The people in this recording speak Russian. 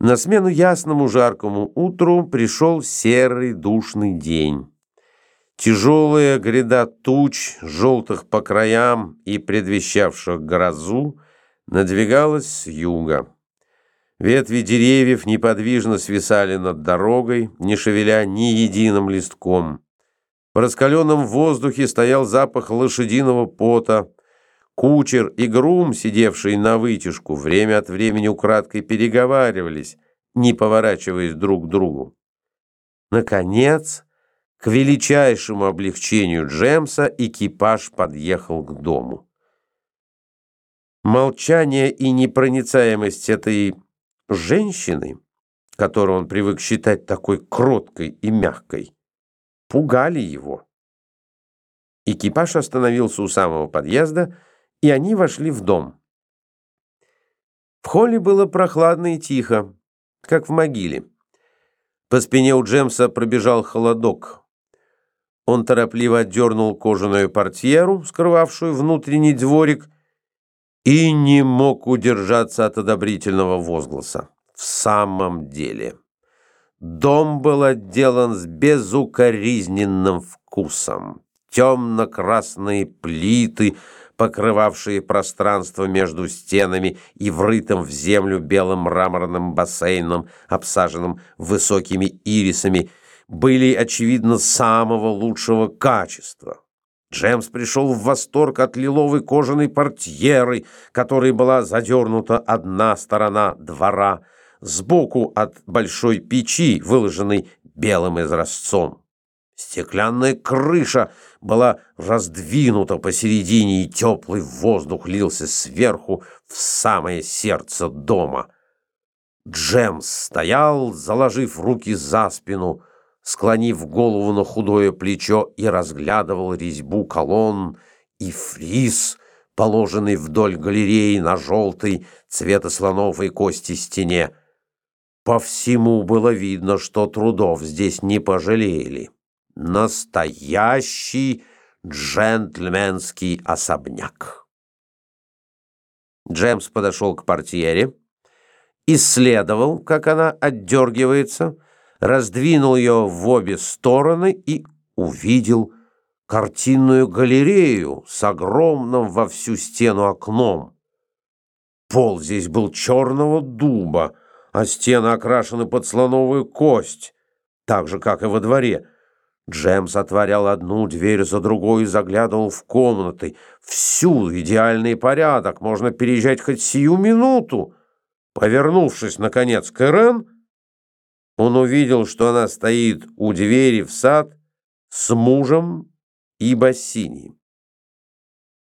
На смену ясному жаркому утру пришел серый душный день. Тяжелая гряда туч, желтых по краям и предвещавших грозу, надвигалась с юга. Ветви деревьев неподвижно свисали над дорогой, не шевеля ни единым листком. В раскаленном воздухе стоял запах лошадиного пота, Кучер и грум, сидевшие на вытяжку, время от времени украдкой переговаривались, не поворачиваясь друг к другу. Наконец, к величайшему облегчению Джемса экипаж подъехал к дому. Молчание и непроницаемость этой женщины, которую он привык считать такой кроткой и мягкой, пугали его. Экипаж остановился у самого подъезда, и они вошли в дом. В холле было прохладно и тихо, как в могиле. По спине у Джемса пробежал холодок. Он торопливо отдернул кожаную портьеру, скрывавшую внутренний дворик, и не мог удержаться от одобрительного возгласа. В самом деле, дом был отделан с безукоризненным вкусом. Темно-красные плиты — покрывавшие пространство между стенами и врытым в землю белым мраморным бассейном, обсаженным высокими ирисами, были, очевидно, самого лучшего качества. Джемс пришел в восторг от лиловой кожаной портьеры, которой была задернута одна сторона двора, сбоку от большой печи, выложенной белым изразцом. Стеклянная крыша была раздвинута посередине, и теплый воздух лился сверху в самое сердце дома. Джемс стоял, заложив руки за спину, склонив голову на худое плечо и разглядывал резьбу колонн и фриз, положенный вдоль галереи на желтой цвета слоновой кости стене. По всему было видно, что трудов здесь не пожалели. Настоящий джентльменский особняк. Джемс подошел к портьере, исследовал, как она отдергивается, раздвинул ее в обе стороны и увидел картинную галерею с огромным во всю стену окном. Пол здесь был черного дуба, а стены окрашены под слоновую кость, так же, как и во дворе — Джемс отворял одну дверь за другой и заглядывал в комнаты. Всюду идеальный порядок, можно переезжать хоть сию минуту. Повернувшись, наконец, к Ирен, он увидел, что она стоит у двери в сад с мужем и Бассини.